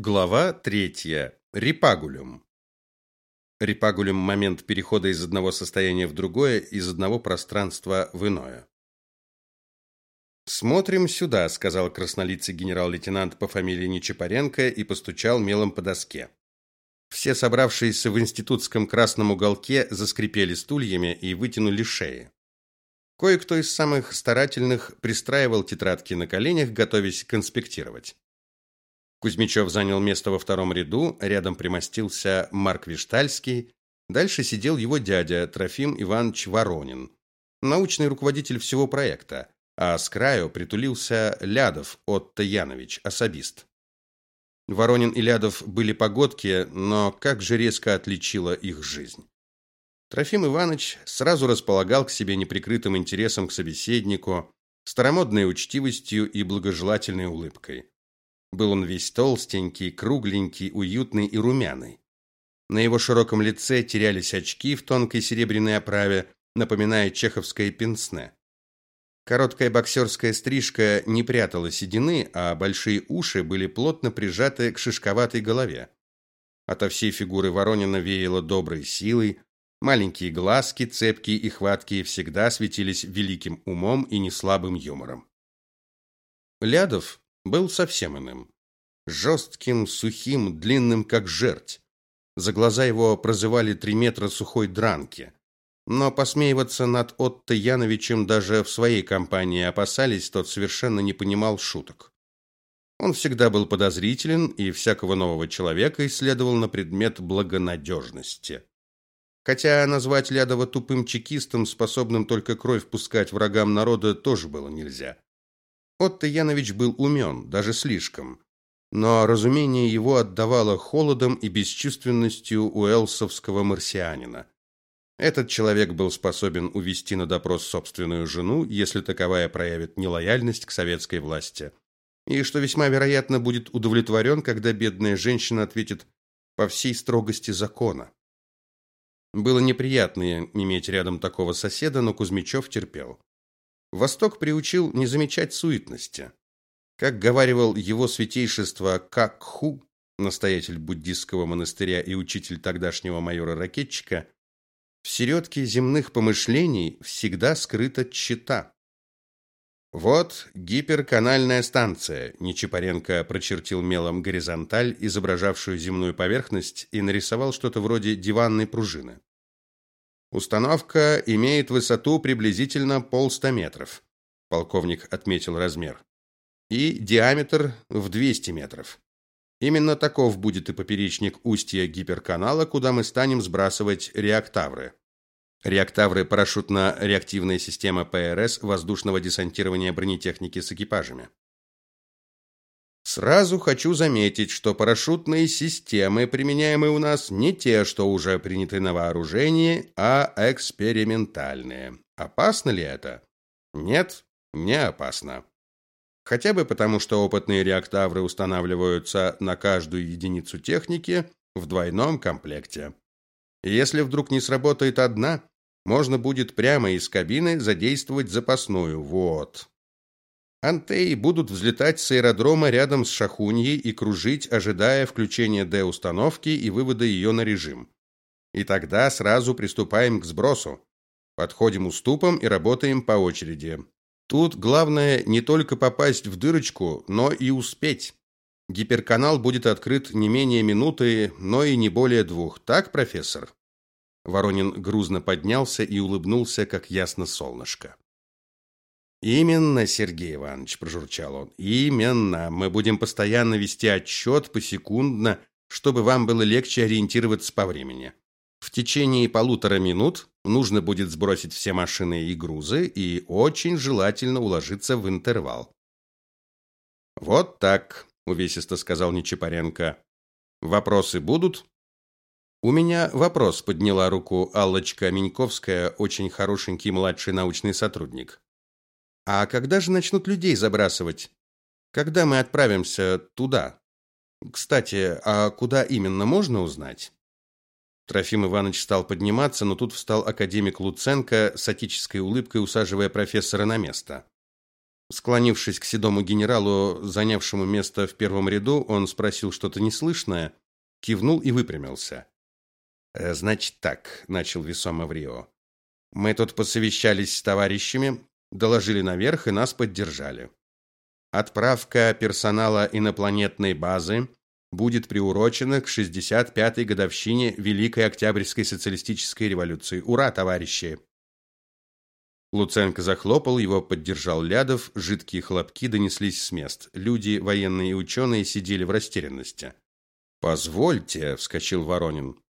Глава третья. Репагулюм. Репагулюм момент перехода из одного состояния в другое, из одного пространства в иное. Смотрим сюда, сказал краснолицый генерал-лейтенант по фамилии Нечапаренко и постучал мелом по доске. Все собравшиеся в институтском красном уголке заскрипели стульями и вытянули шеи. Кое-кто из самых старательных пристраивал тетрадки на коленях, готовясь конспектировать. Кузьмичев занял место во втором ряду, рядом примостился Марк Виштальский, дальше сидел его дядя Трофим Иванович Воронин, научный руководитель всего проекта, а с краю притулился Лядов Отто Янович, особист. Воронин и Лядов были погодки, но как же резко отличила их жизнь. Трофим Иванович сразу располагал к себе неприкрытым интересом к собеседнику, старомодной учтивостью и благожелательной улыбкой. Был он весь толстенький, кругленький, уютный и румяный. На его широком лице терялись очки в тонкой серебряной оправе, напоминая чеховское пенсне. Короткая боксерская стрижка не прятала седины, а большие уши были плотно прижаты к шишковатой голове. Ото всей фигуры Воронина веяло доброй силой, маленькие глазки, цепкие и хваткие, всегда светились великим умом и неслабым юмором. Лядов был совсем иным. Жестким, сухим, длинным, как жерть. За глаза его прозывали три метра сухой дранки. Но посмеиваться над Отто Яновичем даже в своей компании опасались, тот совершенно не понимал шуток. Он всегда был подозрителен и всякого нового человека исследовал на предмет благонадежности. Хотя назвать Лядова тупым чекистом, способным только кровь пускать врагам народа, тоже было нельзя. Отто Янович был умен, даже слишком. Но разумение его отдавало холодом и бесчувственностью уэлсовского марсианина. Этот человек был способен увести на допрос собственную жену, если таковая проявит нелояльность к советской власти. И что весьма вероятно будет удовлетворен, когда бедная женщина ответит по всей строгости закона. Было неприятно иметь рядом такого соседа, но Кузьмичев терпел. Восток приучил не замечать суетности. Как говаривал его святейшество Какху, настоятель буддистского монастыря и учитель тогдашнего майора-ракетчика, в середке земных помышлений всегда скрыта чита. Вот гиперканальная станция. Нечипаренко прочертил мелом горизонталь, изображавшую земную поверхность, и нарисовал что-то вроде диванной пружины. Установка имеет высоту приблизительно полста метров. Полковник отметил размер. И диаметр в 200 метров. Именно таков будет и поперечник устья гиперканала, куда мы станем сбрасывать реактавры. Реактавры парашютно-реактивная система ПРС воздушного десантирования бронетехники с экипажами. Сразу хочу заметить, что парашютные системы, применяемые у нас, не те, что уже приняты на вооружение, а экспериментальные. Опасно ли это? Нет, не опасно. Хотя бы потому, что опытные реактавры устанавливаются на каждую единицу техники в двойном комплекте. если вдруг не сработает одна, можно будет прямо из кабины задействовать запасную. Вот. Антеи будут взлетать с аэродрома рядом с Шахуньей и кружить, ожидая включения Д-установки и вывода ее на режим. И тогда сразу приступаем к сбросу. Подходим уступом и работаем по очереди. Тут главное не только попасть в дырочку, но и успеть. Гиперканал будет открыт не менее минуты, но и не более двух. Так, профессор? Воронин грузно поднялся и улыбнулся, как ясно солнышко. Именно, Сергей Иванович, прожурчал он. Именно. Мы будем постоянно вести отчет посекундно, чтобы вам было легче ориентироваться по времени. В течение полутора минут нужно будет сбросить все машины и грузы и очень желательно уложиться в интервал. Вот так, увесисто сказал Нечипаренко. Вопросы будут? У меня вопрос, подняла руку Аллочка Меньковская, очень хорошенький младший научный сотрудник. А когда же начнут людей забрасывать? Когда мы отправимся туда? Кстати, а куда именно можно узнать? Трофим Иванович стал подниматься, но тут встал академик Луценко с отеческой улыбкой, усаживая профессора на место. Склонившись к седому генералу, занявшему место в первом ряду, он спросил что-то неслышное, кивнул и выпрямился. «Э, «Значит так», — начал весомо Врио. «Мы тут посовещались с товарищами, доложили наверх и нас поддержали. Отправка персонала инопланетной базы будет приурочена к 65-й годовщине Великой Октябрьской социалистической революции. Ура, товарищи! Луценко захлопал, его поддержал Лядов, жидкие хлопки донеслись с мест. Люди, военные и ученые сидели в растерянности. Позвольте, вскочил Воронин.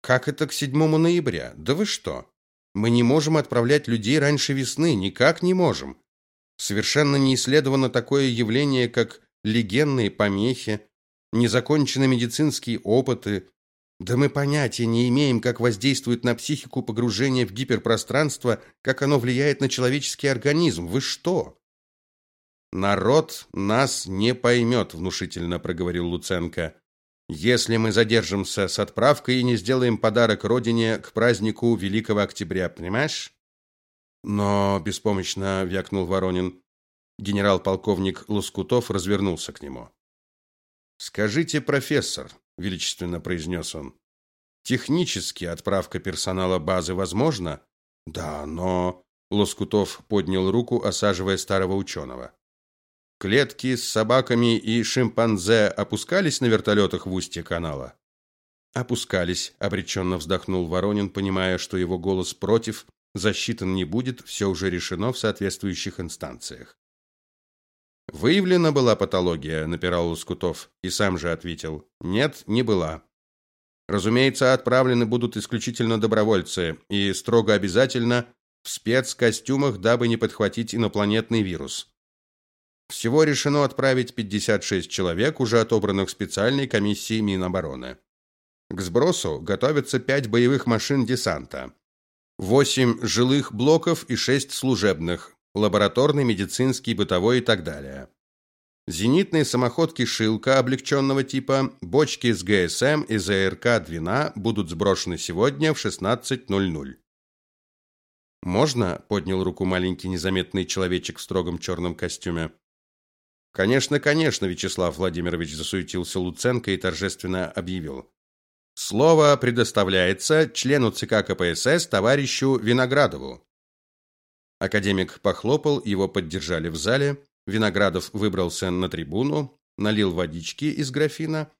Как это к 7 ноября? Да вы что? Мы не можем отправлять людей раньше весны, никак не можем. Совершенно не исследовано такое явление, как легенные помехи, незаконченные медицинские опыты. Да мы понятия не имеем, как воздействует на психику погружение в гиперпространство, как оно влияет на человеческий организм. Вы что? Народ нас не поймет», — внушительно проговорил Луценко. Если мы задержимся с отправкой и не сделаем подарок родине к празднику Великого Октября, понимаешь? Но беспомощно вякнул Воронин. Генерал-полковник Лоскутов развернулся к нему. Скажите, профессор, величественно произнес он. Технически отправка персонала базы возможна? Да, но Лоскутов поднял руку, осаживая старого ученого. Клетки с собаками и шимпанзе опускались на вертолетах в устье канала. Опускались, обреченно вздохнул Воронин, понимая, что его голос против засчитан не будет, все уже решено в соответствующих инстанциях. Выявлена была патология, напирал Лоскутов, и сам же ответил: "Нет, не была. Разумеется, отправлены будут исключительно добровольцы и строго обязательно в спецкостюмах, дабы не подхватить инопланетный вирус. Всего решено отправить 56 человек, уже отобранных специальной комиссией Минобороны. К сбросу готовятся пять боевых машин десанта. 8 жилых блоков и 6 служебных, лабораторный, медицинский, бытовой и так далее. Зенитные самоходки Шилка облегченного типа, бочки с ГСМ и ЗРК Двина будут сброшены сегодня в 16:00. Можно, поднял руку маленький незаметный человечек в строгом черном костюме. Конечно, конечно, Вячеслав Владимирович засуетился Луценко и торжественно объявил: Слово предоставляется члену ЦК КПСС товарищу Виноградову. Академик похлопал, его поддержали в зале. Виноградов выбрался на трибуну, налил водички из графина,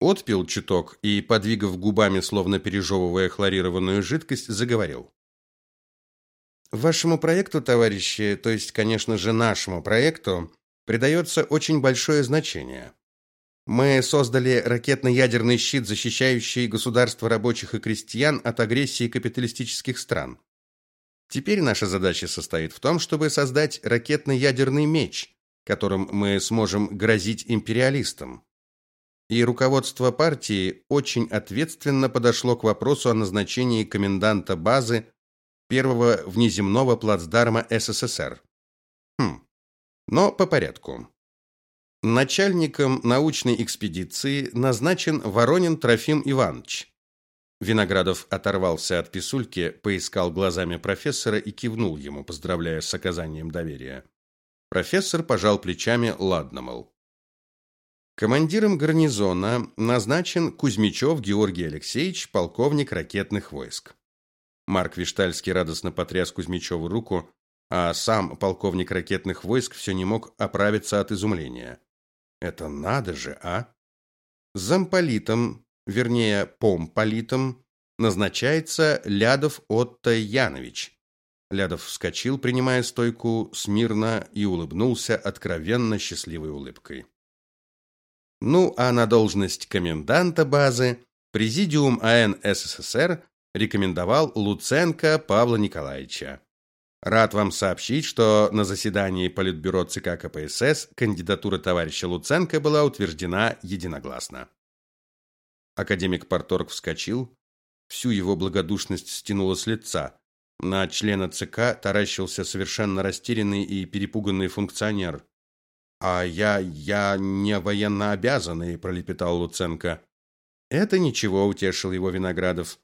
отпил чуток и, подвигав губами, словно пережевывая хлорированную жидкость, заговорил. Вашему проекту, товарищи, то есть, конечно же, нашему проекту, придается очень большое значение. Мы создали ракетно-ядерный щит, защищающий государство рабочих и крестьян от агрессии капиталистических стран. Теперь наша задача состоит в том, чтобы создать ракетно-ядерный меч, которым мы сможем грозить империалистам. И руководство партии очень ответственно подошло к вопросу о назначении коменданта базы первого внеземного плацдарма СССР. Но по порядку. Начальником научной экспедиции назначен Воронин Трофим Иванович. Виноградов оторвался от писульки, поискал глазами профессора и кивнул ему, поздравляя с оказанием доверия. Профессор пожал плечами, ладно, мол. Командиром гарнизона назначен Кузьмичев Георгий Алексеевич, полковник ракетных войск. Марк Виштальский радостно потряс Кузьмичеву руку, а сам полковник ракетных войск все не мог оправиться от изумления. Это надо же, а? Замполитом, вернее, помполитом назначается Лядов Отто Янович. Лядов вскочил, принимая стойку смирно и улыбнулся откровенно счастливой улыбкой. Ну, а на должность коменданта базы Президиум АН СССР рекомендовал Луценко Павла Николаевича. Рад вам сообщить, что на заседании Политбюро ЦК КПСС кандидатура товарища Луценко была утверждена единогласно. Академик Порторг вскочил, всю его благодушность стянула с лица. На члена ЦК таращился совершенно растерянный и перепуганный функционер. А я я не военно обязанный, пролепетал Луценко. Это ничего, утешил его Виноградов.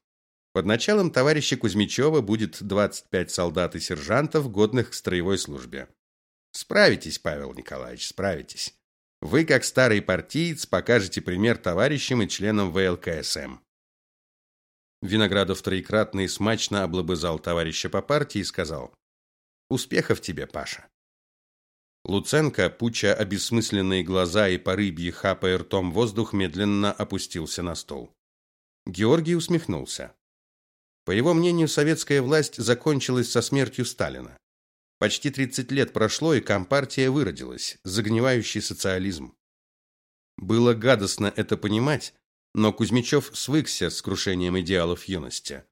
Под началом товарища Кузьмичева будет 25 солдат и сержантов, годных к строевой службе. Справитесь, Павел Николаевич, справитесь. Вы, как старый партиец, покажете пример товарищам и членам ВЛКСМ. Виноградов троекратно и смачно облобызал товарища по партии и сказал: "Успехов тебе, Паша". Луценко, пуча обессмысленные глаза и по рыбьи хапая ртом воздух, медленно опустился на стол. Георгий усмехнулся. По его мнению, советская власть закончилась со смертью Сталина. Почти 30 лет прошло, и компартия выродилась, загнивающий социализм. Было гадостно это понимать, но Кузьмичев свыкся с крушением идеалов юности.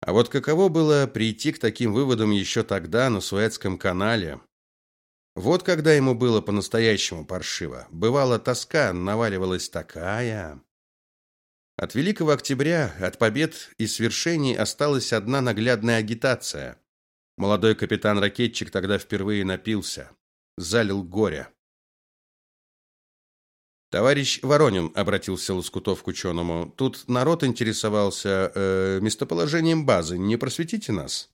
А вот каково было прийти к таким выводам еще тогда на Суэцком канале? Вот когда ему было по-настоящему паршиво. Бывала тоска, наваливалась такая. От Великого Октября, от побед и свершений осталась одна наглядная агитация. Молодой капитан-ракетчик тогда впервые напился, залил горе. Товарищ Воронин обратился Лоскутов к ученому. Тут народ интересовался э, местоположением базы. Не просветите нас?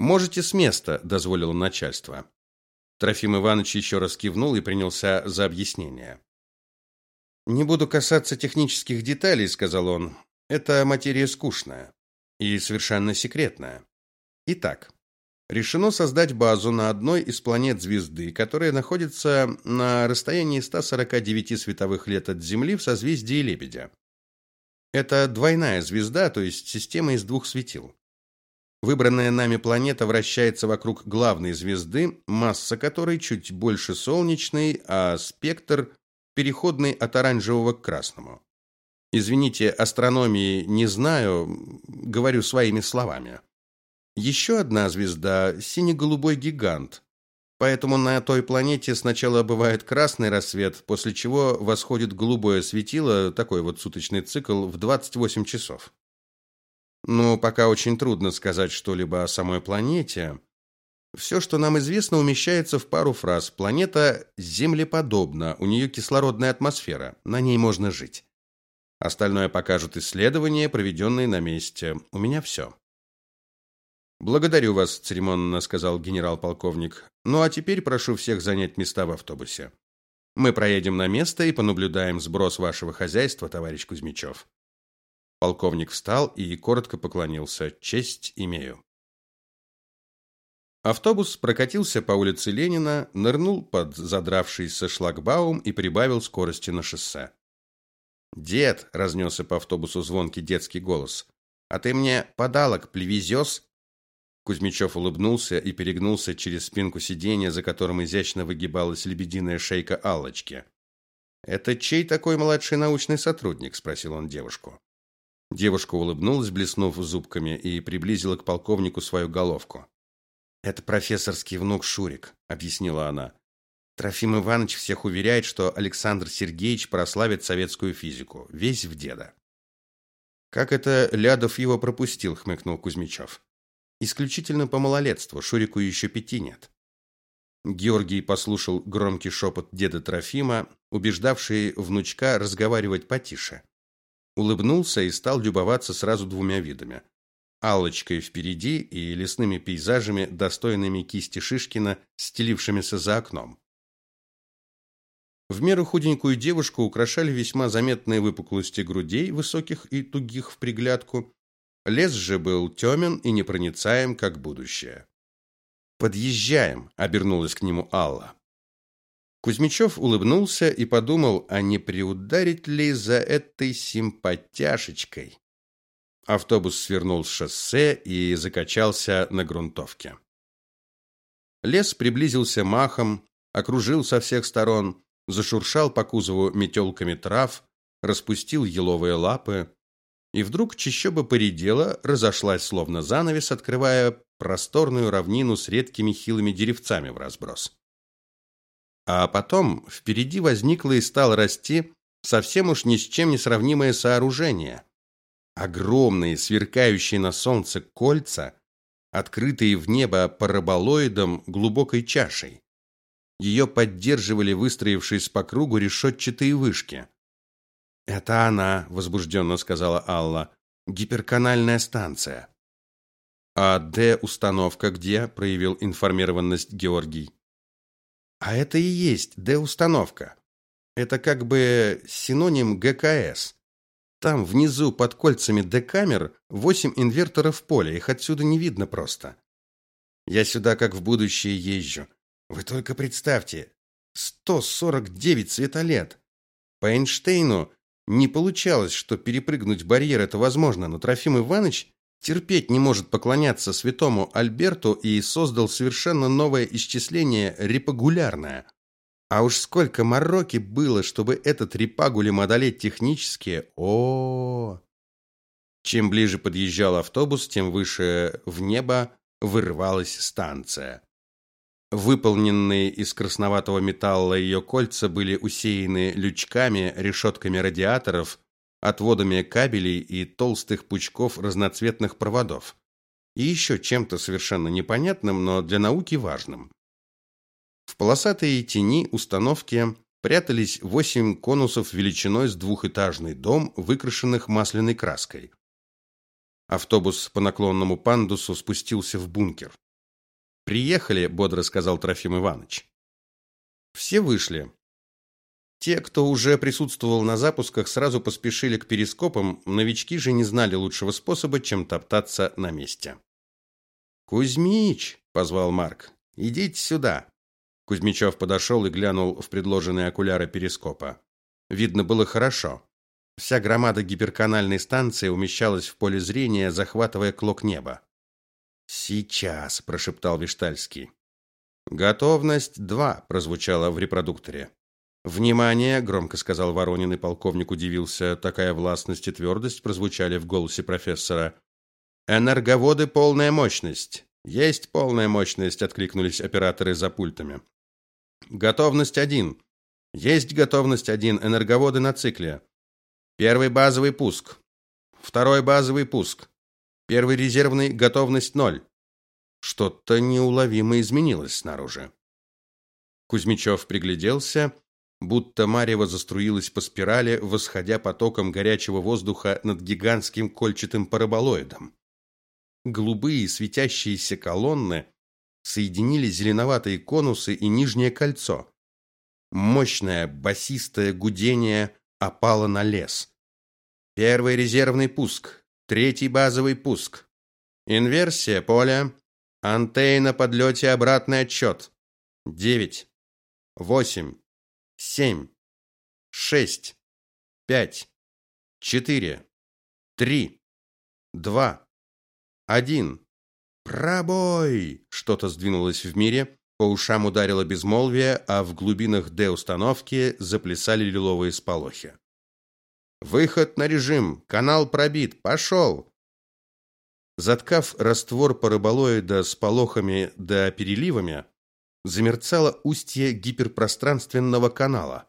Можете с места, дозволило начальство. Трофим Иванович еще раз кивнул и принялся за объяснение. Не буду касаться технических деталей, сказал он. Это материя скучная и совершенно секретная. Итак, решено создать базу на одной из планет звезды, которая находится на расстоянии 149 световых лет от Земли в созвездии Лебедя. Это двойная звезда, то есть система из двух светил. Выбранная нами планета вращается вокруг главной звезды, масса которой чуть больше солнечной, а спектр переходный от оранжевого к красному. Извините, астрономии не знаю, говорю своими словами. Еще одна звезда сине-голубой гигант. Поэтому на той планете сначала бывает красный рассвет, после чего восходит голубое светило, такой вот суточный цикл в 28 часов. Но пока очень трудно сказать что-либо о самой планете. Все, что нам известно, умещается в пару фраз. Планета землеподобна, у нее кислородная атмосфера, на ней можно жить. Остальное покажут исследования, проведенные на месте. У меня все. Благодарю вас, церемонно сказал генерал-полковник. Ну а теперь прошу всех занять места в автобусе. Мы проедем на место и понаблюдаем сброс вашего хозяйства, товарищ Кузьмичев. Полковник встал и коротко поклонился. Честь имею. Автобус прокатился по улице Ленина, нырнул под задравшийся шлагбаум и прибавил скорости на шоссе. "Дед", разнесся по автобусу звонкий детский голос. "А ты мне подалок привезёшь?" Кузьмичев улыбнулся и перегнулся через спинку сиденья, за которым изящно выгибалась лебединая шейка Аллочки. "Это чей такой младший научный сотрудник?" спросил он девушку. Девушка улыбнулась, блеснув зубками, и приблизила к полковнику свою головку. Это профессорский внук Шурик, объяснила она. Трофим Иванович всех уверяет, что Александр Сергеевич прославит советскую физику, весь в деда. Как это Лядов его пропустил, хмыкнул Кузьмичев. Исключительно по малолетству, Шурику еще пяти нет. Георгий послушал громкий шепот деда Трофима, убеждавший внучка разговаривать потише. Улыбнулся и стал любоваться сразу двумя видами Аллочкой впереди и лесными пейзажами, достойными кисти Шишкина, стелившимися за окном. В меру худенькую девушку украшали весьма заметные выпуклости грудей, высоких и тугих в приглядку. Лес же был темен и непроницаем, как будущее. Подъезжаем, обернулась к нему Алла. Кузьмичев улыбнулся и подумал, а не приударить ли за этой симпатяшечкой. Автобус свернул с шоссе и закачался на грунтовке. Лес приблизился махом, окружил со всех сторон, зашуршал по кузову метелками трав, распустил еловые лапы, и вдруг чащоба поредела, разошлась словно занавес, открывая просторную равнину с редкими хилыми деревцами в разброс. А потом впереди возникло и стало расти совсем уж ни с чем не сравнимое сооружение. Огромные, сверкающие на солнце кольца, открытые в небо параболоидом глубокой чашей. Ее поддерживали выстроившись по кругу решетчатые вышки. Это она, возбужденно сказала Алла. Гиперканальная станция. А Д установка где? проявил информированность Георгий. А это и есть Д-установка. Это как бы синоним ГКС. Там внизу под кольцами Д-камер восемь инверторов поля, их отсюда не видно просто. Я сюда как в будущее езжу. Вы только представьте, 149 светолет. По Эйнштейну не получалось, что перепрыгнуть барьер это возможно, но Трофим Иванович терпеть не может поклоняться святому Альберту и создал совершенно новое исчисление репагулярное. А уж сколько мороки было, чтобы этот репагулем одолеть технически. О, Чем ближе подъезжал автобус, тем выше в небо вырывалась станция. Выполненные из красноватого металла ее кольца были усеяны лючками, решетками радиаторов, отводами кабелей и толстых пучков разноцветных проводов. И еще чем-то совершенно непонятным, но для науки важным. В полосатой тени установки прятались восемь конусов величиной с двухэтажный дом, выкрашенных масляной краской. Автобус по наклонному пандусу спустился в бункер. Приехали, бодро сказал Трофим Иванович. Все вышли. Те, кто уже присутствовал на запусках, сразу поспешили к перископам, новички же не знали лучшего способа, чем топтаться на месте. Кузьмич, позвал Марк. Идите сюда. Кузьмичев подошел и глянул в предложенные окуляры перископа. Видно было хорошо. Вся громада гиперканальной станции умещалась в поле зрения, захватывая клок неба. Сейчас, прошептал Виштальский. Готовность 2 прозвучало в репродукторе. Внимание, громко сказал Воронин, и полковник удивился. Такая властность и твердость прозвучали в голосе профессора. Энерговоды полная мощность. Есть полная мощность, откликнулись операторы за пультами. Готовность 1. Есть готовность 1. Энерговоды на цикле. Первый базовый пуск. Второй базовый пуск. Первый резервный готовность ноль. Что-то неуловимо изменилось снаружи. Кузьмичев пригляделся, будто марево заструилось по спирали, восходя потоком горячего воздуха над гигантским кольчатым параболоидом. Голубые светящиеся колонны соединили зеленоватые конусы и нижнее кольцо. Мощное басистое гудение опало на лес. Первый резервный пуск. Третий базовый пуск. Инверсия поля. Антей на обратный отчет. Девять. Восемь. Семь. Шесть. Пять. Четыре. Три. Два. Один. Пробой! Что-то сдвинулось в мире, по ушам ударило безмолвие, а в глубинах Д-установки заплясали лиловые сполохи. Выход на режим. Канал пробит. Пошел!» Заткав раствор параболоида с полохами да переливами, замерцало устье гиперпространственного канала.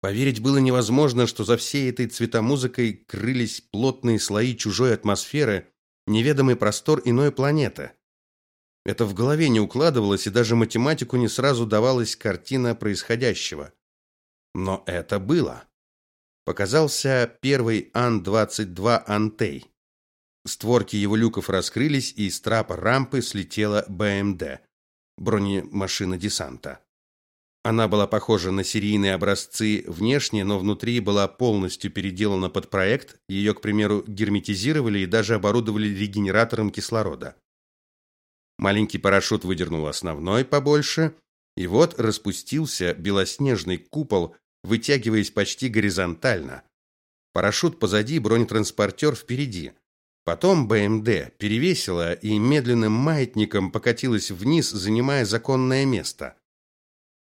Поверить было невозможно, что за всей этой цветомузыкой крылись плотные слои чужой атмосферы, неведомый простор иной планеты. Это в голове не укладывалось, и даже математику не сразу давалась картина происходящего. Но это было. Показался первый Ан-22 Антей. Створки его люков раскрылись, и с трапа рампы слетела БМД, бронемашина десанта. Она была похожа на серийные образцы внешне, но внутри была полностью переделана под проект. Ее, к примеру, герметизировали и даже оборудовали регенератором кислорода. Маленький парашют выдернул основной побольше, и вот распустился белоснежный купол вытягиваясь почти горизонтально. Парашют позади, бронетранспортер впереди. Потом БМД перевесила и медленным маятником покатилась вниз, занимая законное место.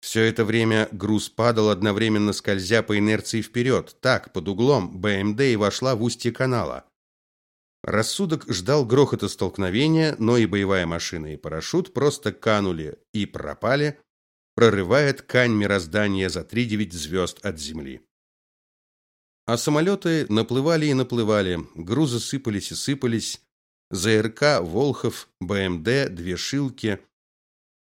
Все это время груз падал одновременно скользя по инерции вперед. Так, под углом БМД и вошла в устье канала. Рассудок ждал грохота столкновения, но и боевая машина, и парашют просто канули и пропали, прорывая ткань мироздания за три девять звезд от земли. А самолеты наплывали и наплывали, грузы сыпались и сыпались. ЗРК, Волхов, БМД, две шилки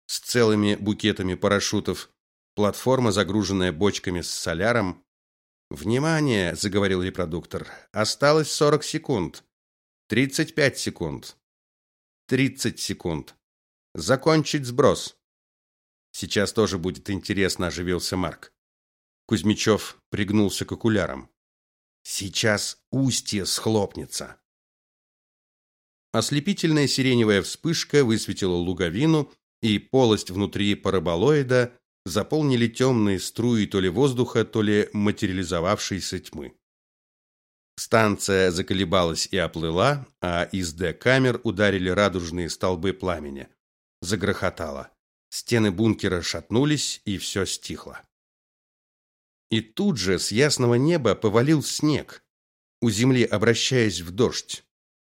с целыми букетами парашютов, платформа, загруженная бочками с соляром. «Внимание!» – заговорил репродуктор. «Осталось сорок секунд. Тридцать пять секунд. Тридцать секунд. Закончить сброс. Сейчас тоже будет интересно, оживился Марк. Кузьмичев пригнулся к окулярам. Сейчас устье схлопнется. Ослепительная сиреневая вспышка высветила луговину, и полость внутри параболоида заполнили темные струи то ли воздуха, то ли материализовавшейся тьмы. Станция заколебалась и оплыла, а из Д-камер ударили радужные столбы пламени. Загрохотало. Стены бункера шатнулись, и все стихло. И тут же с ясного неба повалил снег, у земли обращаясь в дождь.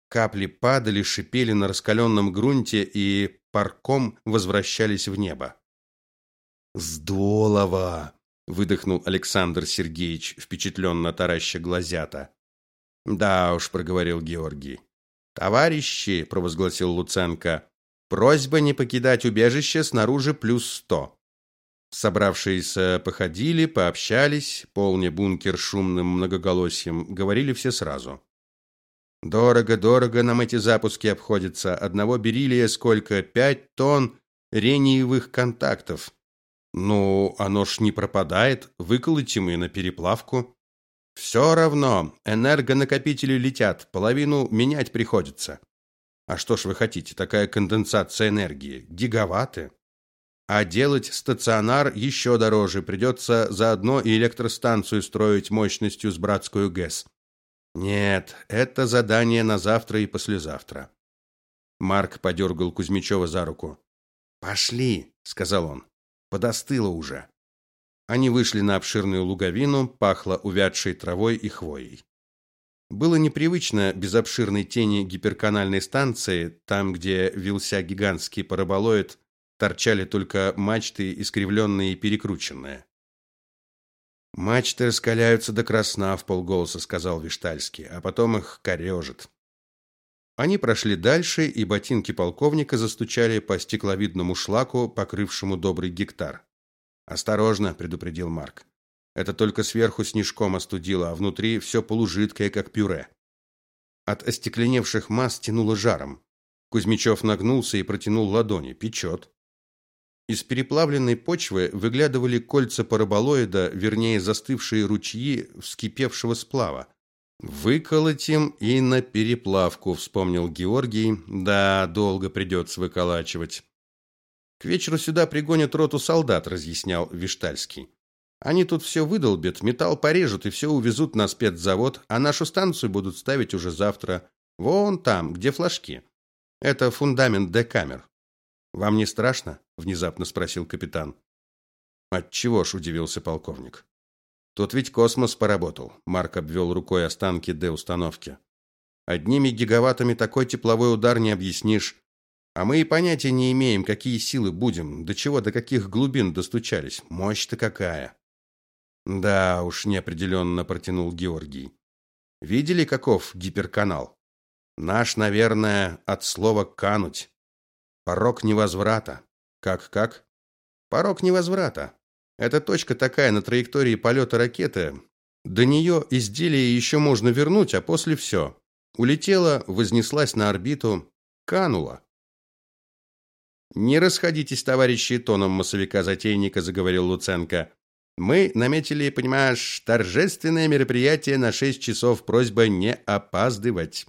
Капли падали, шипели на раскаленном грунте и парком возвращались в небо. «Здорово!» — выдохнул Александр Сергеевич, впечатленно тараща глазята. «Да уж», — проговорил Георгий. «Товарищи», — провозгласил Луценко, — «просьба не покидать убежище снаружи плюс сто». Собравшиеся походили, пообщались, полня бункер шумным многоголосием, говорили все сразу. «Дорого, дорого нам эти запуски обходятся. Одного бериллия сколько? Пять тонн рениевых контактов. Ну, оно ж не пропадает, выколотим и на переплавку». Все равно, энергонакопители летят, половину менять приходится. А что ж вы хотите, такая конденсация энергии? Гигаватты? А делать стационар еще дороже, придется заодно и электростанцию строить мощностью с братскую ГЭС. Нет, это задание на завтра и послезавтра. Марк подергал Кузьмичева за руку. «Пошли», — сказал он. «Подостыло уже». Они вышли на обширную луговину, пахло увядшей травой и хвоей. Было непривычно без обширной тени гиперканальной станции, там, где вился гигантский параболоид, торчали только мачты, искривленные и перекрученные. Мачты раскаляются до красна, в полголоса сказал Виштальский, а потом их корежит. Они прошли дальше, и ботинки полковника застучали по стекловидному шлаку, покрывшему добрый гектар. Осторожно, предупредил Марк. Это только сверху снежком остудило, а внутри все полужидкое, как пюре. От остекленевших масс тянуло жаром. Кузьмичев нагнулся и протянул ладони. Печет. Из переплавленной почвы выглядывали кольца параболоида, вернее, застывшие ручьи вскипевшего сплава. Выколотим и на переплавку, вспомнил Георгий. Да, долго придется выколачивать. К вечеру сюда пригонят роту солдат, разъяснял Виштальский. Они тут все выдолбят, металл порежут и все увезут на спецзавод, а нашу станцию будут ставить уже завтра. Вон там, где флажки. Это фундамент Д-камер. Вам не страшно? Внезапно спросил капитан. От чего ж удивился полковник. Тут ведь космос поработал. Марк обвел рукой останки Д-установки. Одними гигаваттами такой тепловой удар не объяснишь. А мы и понятия не имеем, какие силы будем, до чего, до каких глубин достучались. Мощь-то какая. Да уж, неопределенно протянул Георгий. Видели, каков гиперканал? Наш, наверное, от слова кануть. Порог невозврата. Как-как? Порог невозврата. Это точка такая на траектории полета ракеты. До нее изделие еще можно вернуть, а после все. Улетела, вознеслась на орбиту, канула. Не расходитесь, товарищи, тоном массовика-затейника заговорил Луценко. Мы наметили, понимаешь, торжественное мероприятие на шесть часов, просьба не опаздывать.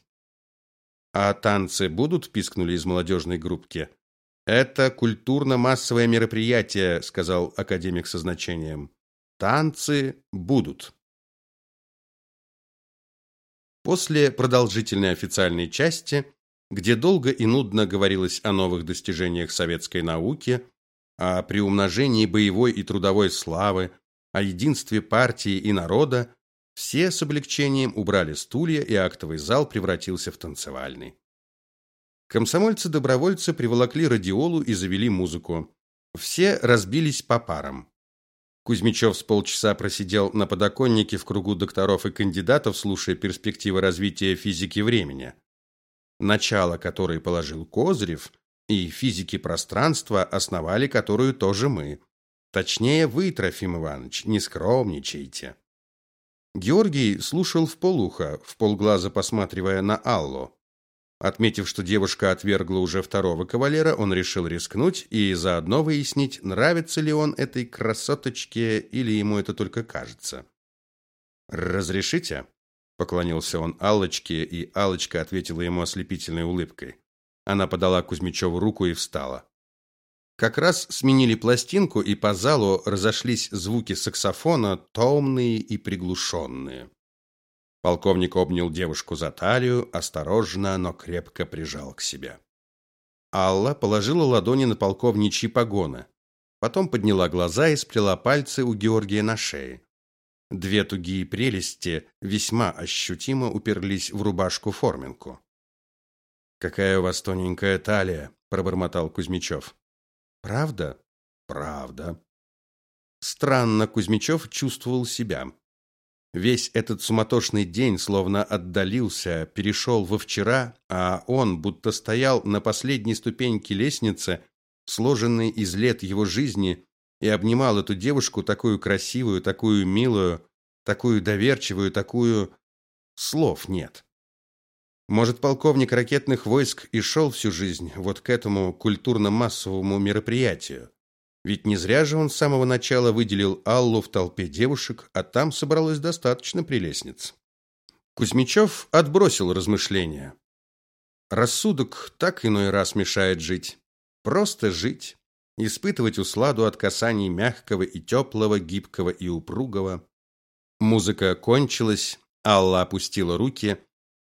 А танцы будут, пискнули из молодежной группки. Это культурно-массовое мероприятие, сказал академик со значением. Танцы будут. После продолжительной официальной части где долго и нудно говорилось о новых достижениях советской науки, о приумножении боевой и трудовой славы, о единстве партии и народа, все с облегчением убрали стулья, и актовый зал превратился в танцевальный. Комсомольцы-добровольцы приволокли радиолу и завели музыку. Все разбились по парам. Кузьмичев с полчаса просидел на подоконнике в кругу докторов и кандидатов, слушая перспективы развития физики времени начало которой положил Козырев, и физики пространства, основали которую тоже мы. Точнее, вы, Трофим Иванович, не скромничайте. Георгий слушал вполуха, вполглаза посматривая на Аллу. Отметив, что девушка отвергла уже второго кавалера, он решил рискнуть и заодно выяснить, нравится ли он этой красоточке или ему это только кажется. «Разрешите?» – поклонился он Аллочке, и Аллочка ответила ему ослепительной улыбкой. Она подала Кузьмичеву руку и встала. Как раз сменили пластинку, и по залу разошлись звуки саксофона, томные и приглушенные. Полковник обнял девушку за талию, осторожно, но крепко прижал к себе. Алла положила ладони на полковничьи погоны. Потом подняла глаза и сплела пальцы у Георгия на шее. Две тугие прелести весьма ощутимо уперлись в рубашку-форменку. «Какая у вас тоненькая талия!» – пробормотал Кузьмичев. «Правда?» «Правда». Странно Кузьмичев чувствовал себя. Весь этот суматошный день словно отдалился, перешел во вчера, а он будто стоял на последней ступеньке лестницы, сложенной из лет его жизни, и обнимал эту девушку такую красивую, такую милую, такую доверчивую, такую слов нет. Может, полковник ракетных войск и шел всю жизнь вот к этому культурно-массовому мероприятию. Ведь не зря же он с самого начала выделил Аллу в толпе девушек, а там собралось достаточно прелестниц. Кузьмичев отбросил размышления. Рассудок так иной раз мешает жить. Просто жить, испытывать усладу от касаний мягкого и теплого, гибкого и упругого. Музыка кончилась, Алла опустила руки,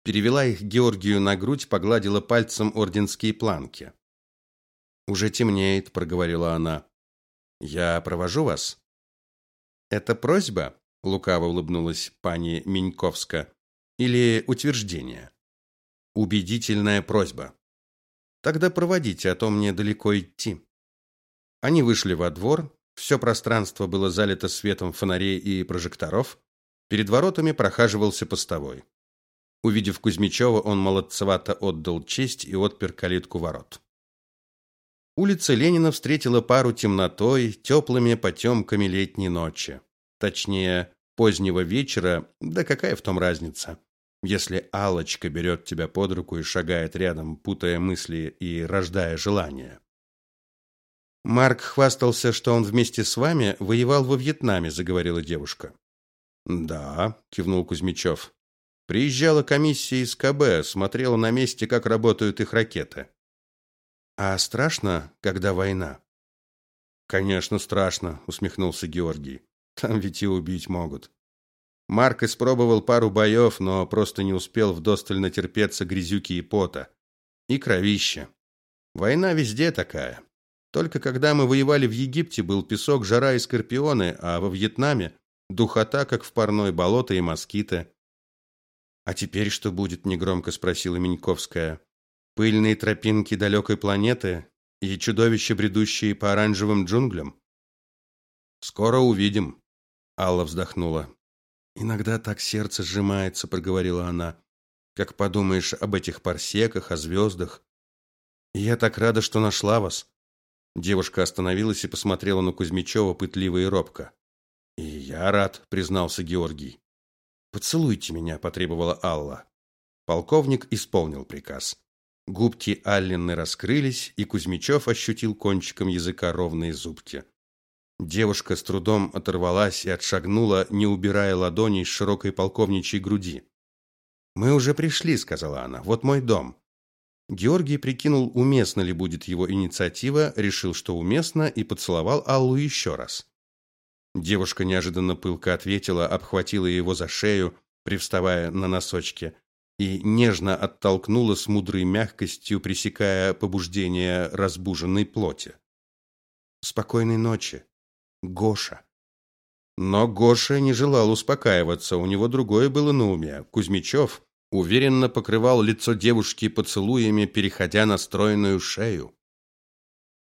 перевела их Георгию на грудь, погладила пальцем орденские планки. «Уже темнеет», — проговорила она. Я провожу вас. Это просьба, лукаво улыбнулась пани Миньковска, или утверждение? Убедительная просьба. Тогда проводите, а то мне далеко идти. Они вышли во двор, все пространство было залито светом фонарей и прожекторов. Перед воротами прохаживался постовой. Увидев Кузьмичева, он молодцевато отдал честь и отпер калитку ворот. Улица Ленина встретила пару темнотой, теплыми потемками летней ночи. Точнее, позднего вечера, да какая в том разница? Если Алочка берет тебя под руку и шагает рядом, путая мысли и рождая желания. Марк хвастался, что он вместе с вами воевал во Вьетнаме, заговорила девушка. Да, кивнул Кузьмичев. Приезжала комиссия из КБ, смотрела на месте, как работают их ракеты. А страшно, когда война? Конечно, страшно, усмехнулся Георгий. Там ведь и убить могут. Марк испробовал пару боев, но просто не успел вдосталь натерпеться грязюки и пота. И кровища. Война везде такая. Только когда мы воевали в Египте, был песок, жара и скорпионы, а во Вьетнаме духота, как в парной болото и москиты. А теперь что будет, негромко спросила Миньковская. Пыльные тропинки далекой планеты и чудовища, бредущие по оранжевым джунглям? Скоро увидим, Алла вздохнула. Иногда так сердце сжимается, проговорила она. Как подумаешь об этих парсеках, о звездах. я так рада, что нашла вас. Девушка остановилась и посмотрела на Кузьмичева пытливо и робко. И я рад, признался Георгий. Поцелуйте меня, потребовала Алла. Полковник исполнил приказ. Губки Аллены раскрылись, и Кузьмичев ощутил кончиком языка ровные зубки. Девушка с трудом оторвалась и отшагнула, не убирая ладоней с широкой полковничьей груди. «Мы уже пришли», — сказала она. «Вот мой дом». Георгий прикинул, уместно ли будет его инициатива, решил, что уместно, и поцеловал Аллу еще раз. Девушка неожиданно пылко ответила, обхватила его за шею, привставая на носочки и нежно оттолкнула с мудрой мягкостью, пресекая побуждение разбуженной плоти. Спокойной ночи, Гоша. Но Гоша не желал успокаиваться, у него другое было на уме. Кузьмичев уверенно покрывал лицо девушки поцелуями, переходя на стройную шею.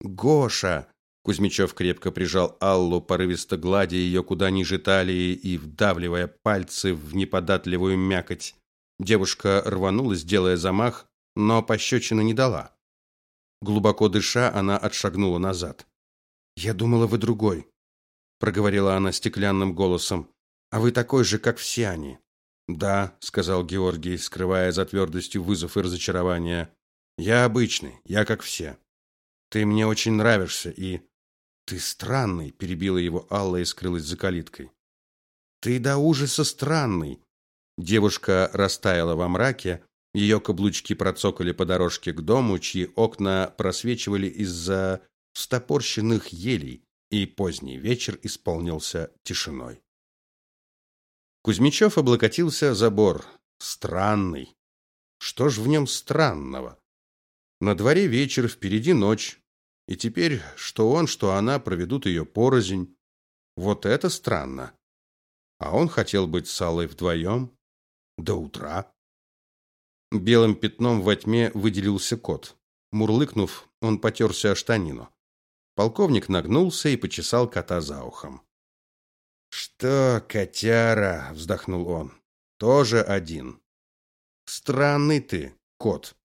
Гоша, Кузьмичев крепко прижал Аллу, порывисто гладя ее куда ниже талии и вдавливая пальцы в неподатливую мякоть. Девушка рванулась, делая замах, но пощечины не дала. Глубоко дыша, она отшагнула назад. "Я думала, вы другой", проговорила она стеклянным голосом. "А вы такой же, как все они. Да, сказал Георгий, скрывая за твердостью вызов и разочарование. Я обычный, я как все. Ты мне очень нравишься и ты странный, перебила его Алла и скрылась за калиткой. Ты до ужаса странный. Девушка растаяла во мраке, ее каблучки процокали по дорожке к дому, чьи окна просвечивали из-за стопорщенных елей, и поздний вечер исполнился тишиной. Кузьмичев облокотился забор. Странный. Что ж в нем странного? На дворе вечер, впереди ночь. И теперь что он, что она проведут ее порознь. Вот это странно. А он хотел быть с Аллой вдвоем до утра. Белым пятном во тьме выделился кот. Мурлыкнув, он потерся о штанину. Полковник нагнулся и почесал кота за ухом. Что, котяра, вздохнул он. Тоже один. Странный ты, кот.